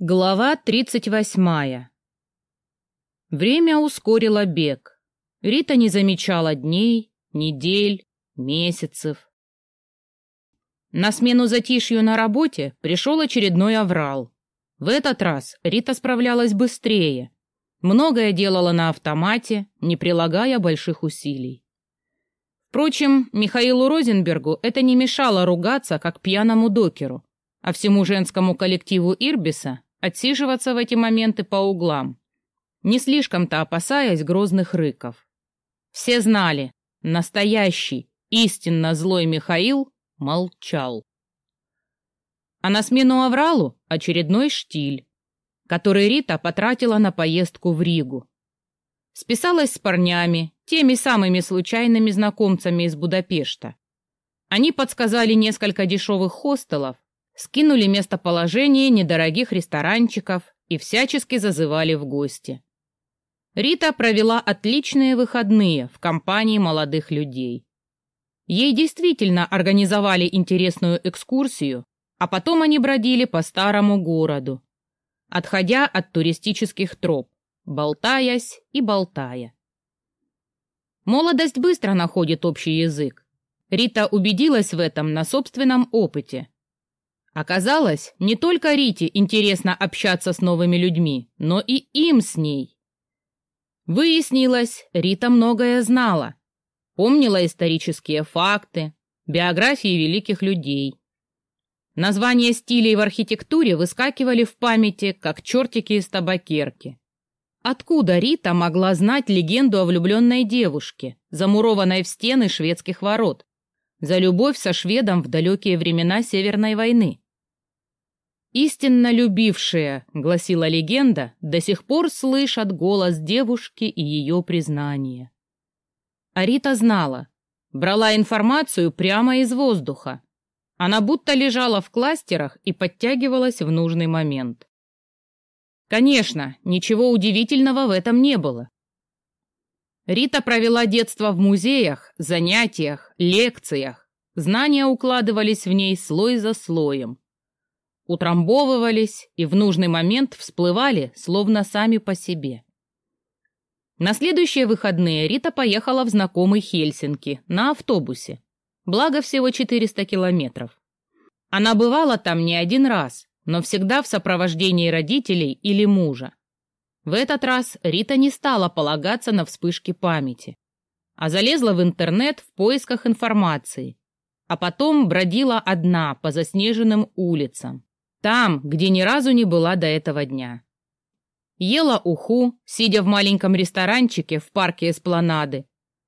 Глава тридцать восьмая. Время ускорило бег. Рита не замечала дней, недель, месяцев. На смену затишью на работе пришел очередной аврал. В этот раз Рита справлялась быстрее. Многое делала на автомате, не прилагая больших усилий. Впрочем, Михаилу Розенбергу это не мешало ругаться, как пьяному докеру, а всему женскому коллективу Ирбиса отсиживаться в эти моменты по углам, не слишком-то опасаясь грозных рыков. Все знали, настоящий, истинно злой Михаил молчал. А на смену Авралу очередной штиль, который Рита потратила на поездку в Ригу. Списалась с парнями, теми самыми случайными знакомцами из Будапешта. Они подсказали несколько дешевых хостелов, скинули местоположение недорогих ресторанчиков и всячески зазывали в гости. Рита провела отличные выходные в компании молодых людей. Ей действительно организовали интересную экскурсию, а потом они бродили по старому городу, отходя от туристических троп, болтаясь и болтая. Молодость быстро находит общий язык. Рита убедилась в этом на собственном опыте. Оказалось, не только Рите интересно общаться с новыми людьми, но и им с ней. Выяснилось, Рита многое знала. Помнила исторические факты, биографии великих людей. Названия стилей в архитектуре выскакивали в памяти, как чертики из табакерки. Откуда Рита могла знать легенду о влюбленной девушке, замурованной в стены шведских ворот, за любовь со шведом в далекие времена Северной войны? Истинно любившие, гласила легенда, до сих пор слышат голос девушки и ее признание. Арита знала, брала информацию прямо из воздуха. Она будто лежала в кластерах и подтягивалась в нужный момент. Конечно, ничего удивительного в этом не было. Рита провела детство в музеях, занятиях, лекциях. Знания укладывались в ней слой за слоем утрамбовывались и в нужный момент всплывали, словно сами по себе. На следующие выходные Рита поехала в знакомый Хельсинки на автобусе, благо всего 400 километров. Она бывала там не один раз, но всегда в сопровождении родителей или мужа. В этот раз Рита не стала полагаться на вспышки памяти, а залезла в интернет в поисках информации, а потом бродила одна по заснеженным улицам, там, где ни разу не была до этого дня. Ела уху, сидя в маленьком ресторанчике в парке Эспланады.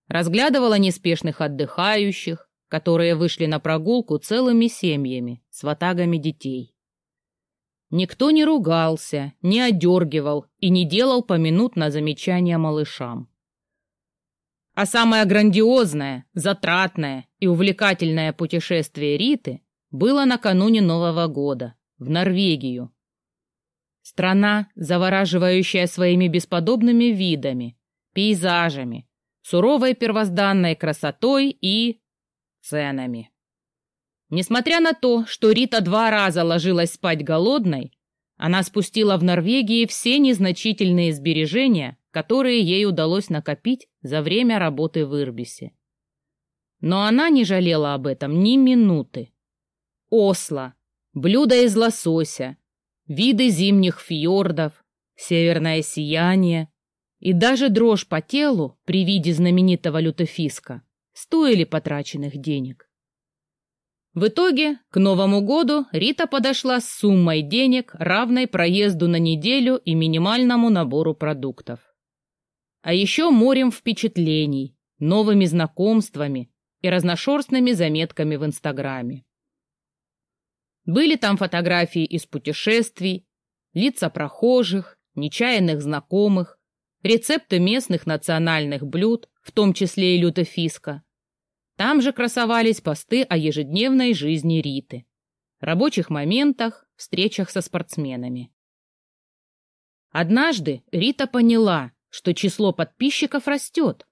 Разглядывала неспешных отдыхающих, которые вышли на прогулку целыми семьями, с ватагами детей. Никто не ругался, не одергивал и не делал поминутно замечания малышам. А самое грандиозное, затратное и увлекательное путешествие Риты было накануне Нового года в Норвегию. Страна, завораживающая своими бесподобными видами, пейзажами, суровой первозданной красотой и ценами. Несмотря на то, что Рита два раза ложилась спать голодной, она спустила в Норвегии все незначительные сбережения, которые ей удалось накопить за время работы в Ирбисе. Но она не жалела об этом ни минуты. Осло, блюда из лосося, виды зимних фьордов, северное сияние и даже дрожь по телу при виде знаменитого лютофиска стоили потраченных денег. В итоге, к Новому году Рита подошла с суммой денег, равной проезду на неделю и минимальному набору продуктов. А еще морем впечатлений, новыми знакомствами и разношерстными заметками в Инстаграме. Были там фотографии из путешествий, лица прохожих, нечаянных знакомых, рецепты местных национальных блюд, в том числе и лютофиска. Там же красовались посты о ежедневной жизни Риты, рабочих моментах, встречах со спортсменами. Однажды Рита поняла, что число подписчиков растет.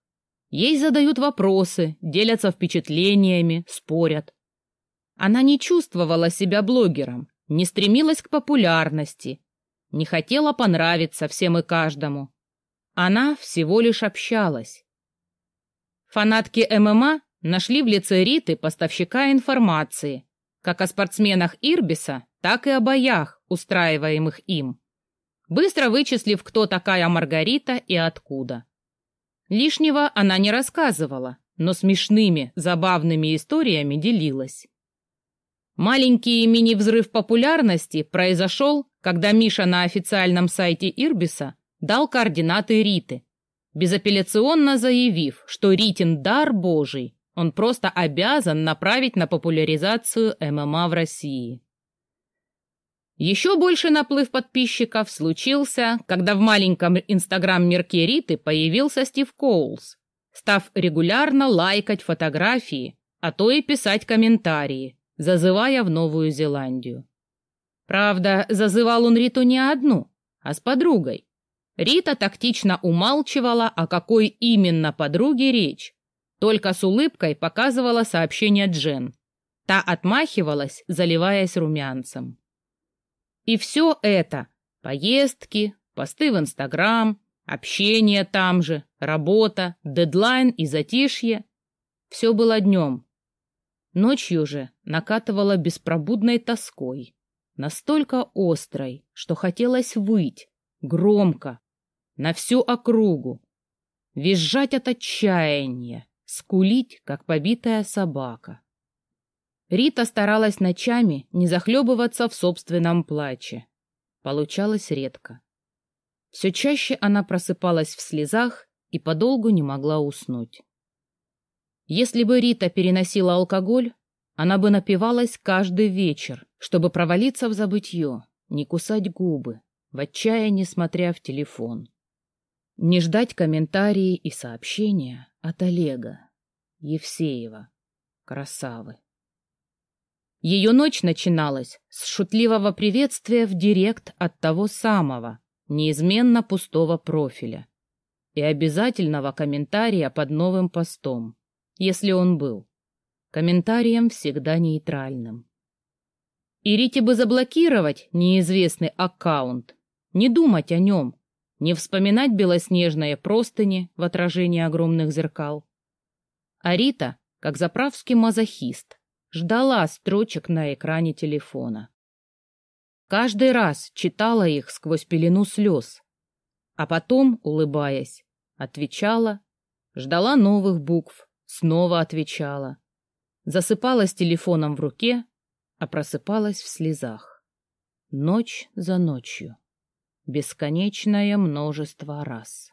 Ей задают вопросы, делятся впечатлениями, спорят. Она не чувствовала себя блогером, не стремилась к популярности, не хотела понравиться всем и каждому. Она всего лишь общалась. Фанатки ММА нашли в лице Риты поставщика информации, как о спортсменах Ирбиса, так и о боях, устраиваемых им, быстро вычислив, кто такая Маргарита и откуда. Лишнего она не рассказывала, но смешными, забавными историями делилась. Маленький мини-взрыв популярности произошел, когда Миша на официальном сайте Ирбиса дал координаты Риты, безапелляционно заявив, что Ритин дар Божий он просто обязан направить на популяризацию ММА в России. Еще больше наплыв подписчиков случился, когда в маленьком инстаграм-мирке Риты появился Стив Коулс, став регулярно лайкать фотографии, а то и писать комментарии, зазывая в Новую Зеландию. Правда, зазывал он Риту не одну, а с подругой. Рита тактично умалчивала, о какой именно подруге речь, только с улыбкой показывала сообщение Джен. Та отмахивалась, заливаясь румянцем. И все это — поездки, посты в Инстаграм, общение там же, работа, дедлайн и затишье — все было днем. Ночью же накатывала беспробудной тоской, настолько острой, что хотелось выть, громко, на всю округу, визжать от отчаяния, скулить, как побитая собака. Рита старалась ночами не захлебываться в собственном плаче. Получалось редко. Все чаще она просыпалась в слезах и подолгу не могла уснуть. Если бы Рита переносила алкоголь, она бы напивалась каждый вечер, чтобы провалиться в забытье, не кусать губы, в отчаянии смотря в телефон. Не ждать комментарии и сообщения, от Олега. Евсеева. Красавы. Ее ночь начиналась с шутливого приветствия в директ от того самого, неизменно пустого профиля и обязательного комментария под новым постом, если он был. Комментарием всегда нейтральным. И Рите бы заблокировать неизвестный аккаунт, не думать о нем, не вспоминать белоснежные простыни в отражении огромных зеркал. А Рита, как заправский мазохист, ждала строчек на экране телефона. Каждый раз читала их сквозь пелену слез, а потом, улыбаясь, отвечала, ждала новых букв, снова отвечала, засыпала с телефоном в руке, а просыпалась в слезах. Ночь за ночью бесконечное множество раз.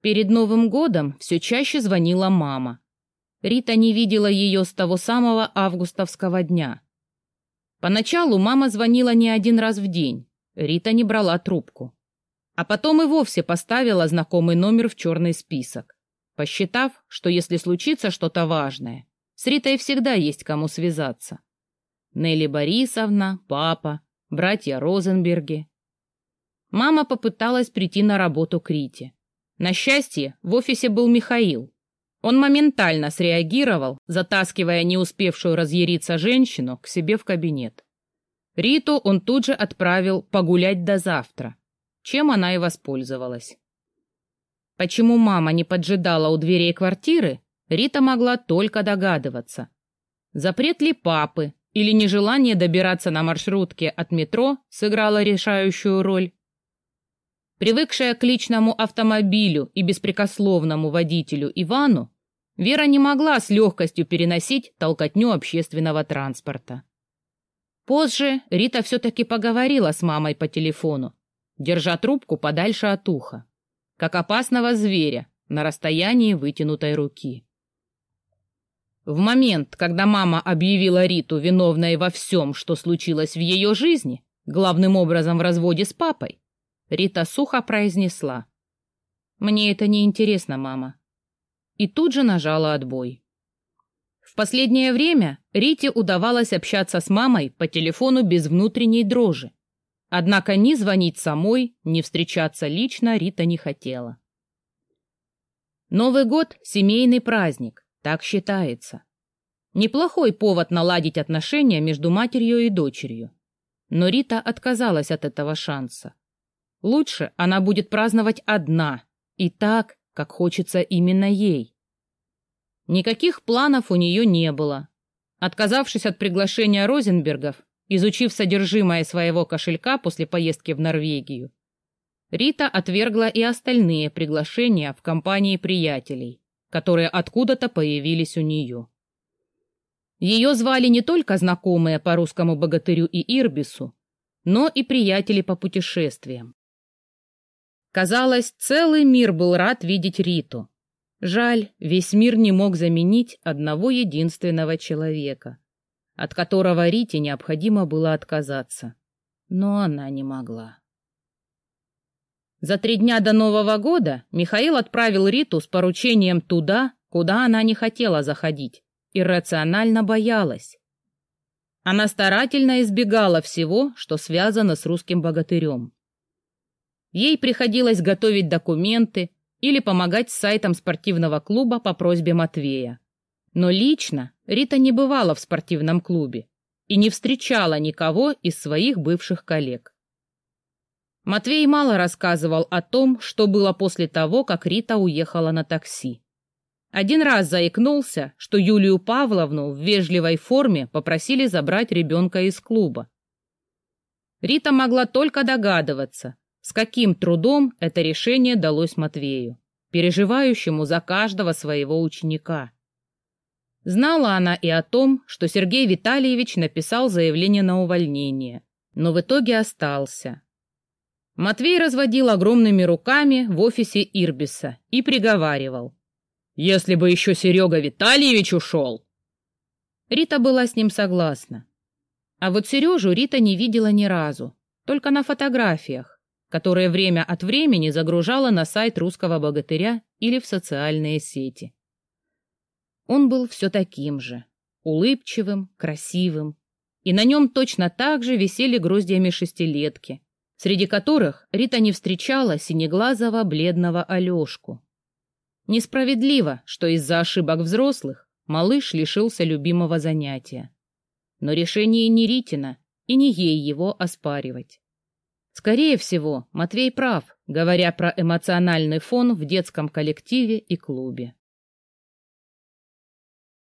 Перед Новым годом все чаще звонила мама. Рита не видела ее с того самого августовского дня. Поначалу мама звонила не один раз в день, Рита не брала трубку. А потом и вовсе поставила знакомый номер в черный список, посчитав, что если случится что-то важное, с Ритой всегда есть кому связаться. Нелли Борисовна, папа, братья Розенберги. Мама попыталась прийти на работу к Рите. На счастье, в офисе был Михаил. Он моментально среагировал, затаскивая не успевшую разъяриться женщину к себе в кабинет. Риту он тут же отправил погулять до завтра, чем она и воспользовалась. Почему мама не поджидала у дверей квартиры, Рита могла только догадываться. Запрет ли папы или нежелание добираться на маршрутке от метро сыграло решающую роль? Привыкшая к личному автомобилю и беспрекословному водителю Ивану, Вера не могла с легкостью переносить толкотню общественного транспорта. Позже Рита все-таки поговорила с мамой по телефону, держа трубку подальше от уха, как опасного зверя на расстоянии вытянутой руки. В момент, когда мама объявила Риту виновной во всем, что случилось в ее жизни, главным образом в разводе с папой, Рита сухо произнесла. «Мне это не интересно, мама». И тут же нажала отбой. В последнее время Рите удавалось общаться с мамой по телефону без внутренней дрожи. Однако ни звонить самой, ни встречаться лично Рита не хотела. Новый год – семейный праздник, так считается. Неплохой повод наладить отношения между матерью и дочерью. Но Рита отказалась от этого шанса. Лучше она будет праздновать одна, и так, как хочется именно ей. Никаких планов у нее не было. Отказавшись от приглашения Розенбергов, изучив содержимое своего кошелька после поездки в Норвегию, Рита отвергла и остальные приглашения в компании приятелей, которые откуда-то появились у нее. Ее звали не только знакомые по русскому богатырю и Ирбису, но и приятели по путешествиям. Казалось, целый мир был рад видеть Риту. Жаль, весь мир не мог заменить одного единственного человека, от которого Рите необходимо было отказаться. Но она не могла. За три дня до Нового года Михаил отправил Риту с поручением туда, куда она не хотела заходить, иррационально боялась. Она старательно избегала всего, что связано с русским богатырем. Ей приходилось готовить документы или помогать с сайтом спортивного клуба по просьбе Матвея. Но лично Рита не бывала в спортивном клубе и не встречала никого из своих бывших коллег. Матвей мало рассказывал о том, что было после того, как Рита уехала на такси. Один раз заикнулся, что Юлию Павловну в вежливой форме попросили забрать ребенка из клуба. Рита могла только догадываться, с каким трудом это решение далось Матвею, переживающему за каждого своего ученика. Знала она и о том, что Сергей Витальевич написал заявление на увольнение, но в итоге остался. Матвей разводил огромными руками в офисе Ирбиса и приговаривал. Если бы еще Серега Витальевич ушел!» Рита была с ним согласна. А вот Сережу Рита не видела ни разу, только на фотографиях, которые время от времени загружала на сайт русского богатыря или в социальные сети. Он был все таким же, улыбчивым, красивым, и на нем точно так же висели гроздьями шестилетки, среди которых Рита не встречала синеглазого бледного Алешку. Несправедливо, что из-за ошибок взрослых малыш лишился любимого занятия. Но решение не Ритина, и не ей его оспаривать. Скорее всего, Матвей прав, говоря про эмоциональный фон в детском коллективе и клубе.